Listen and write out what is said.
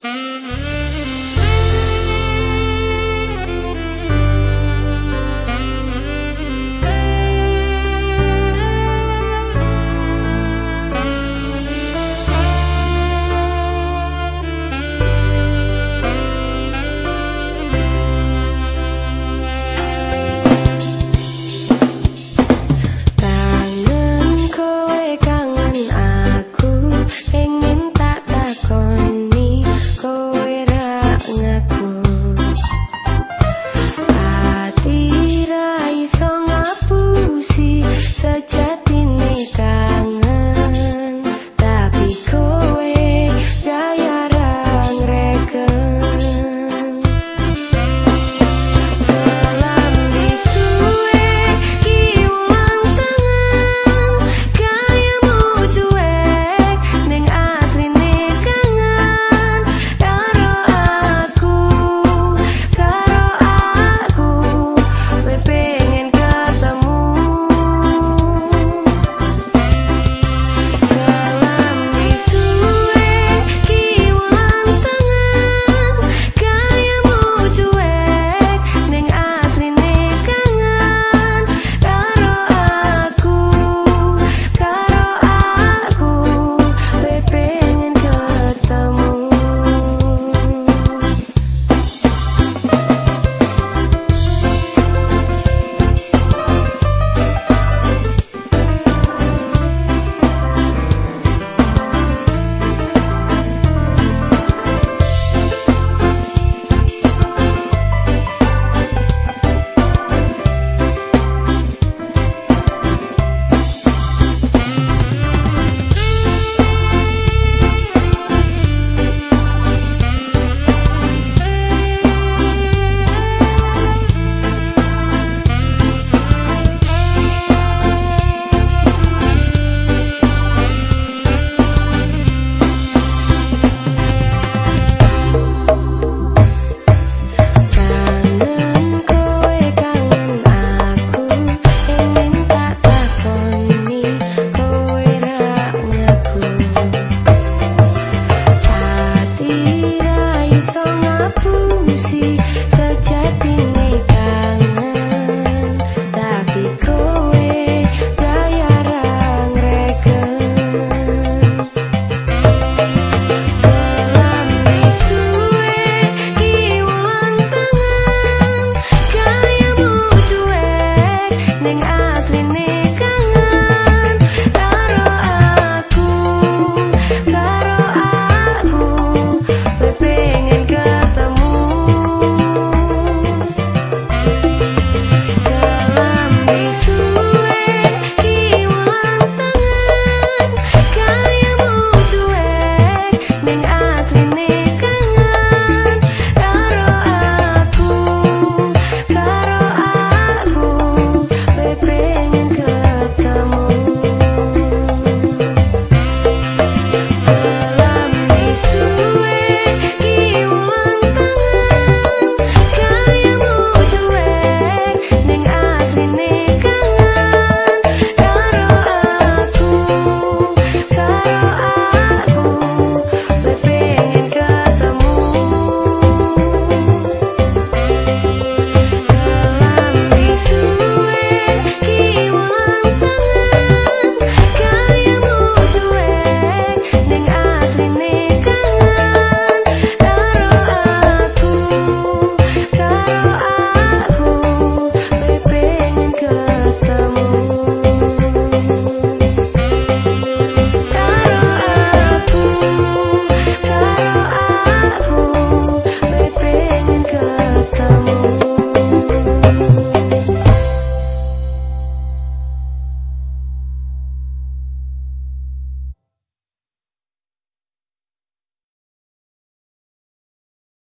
Mm-hmm.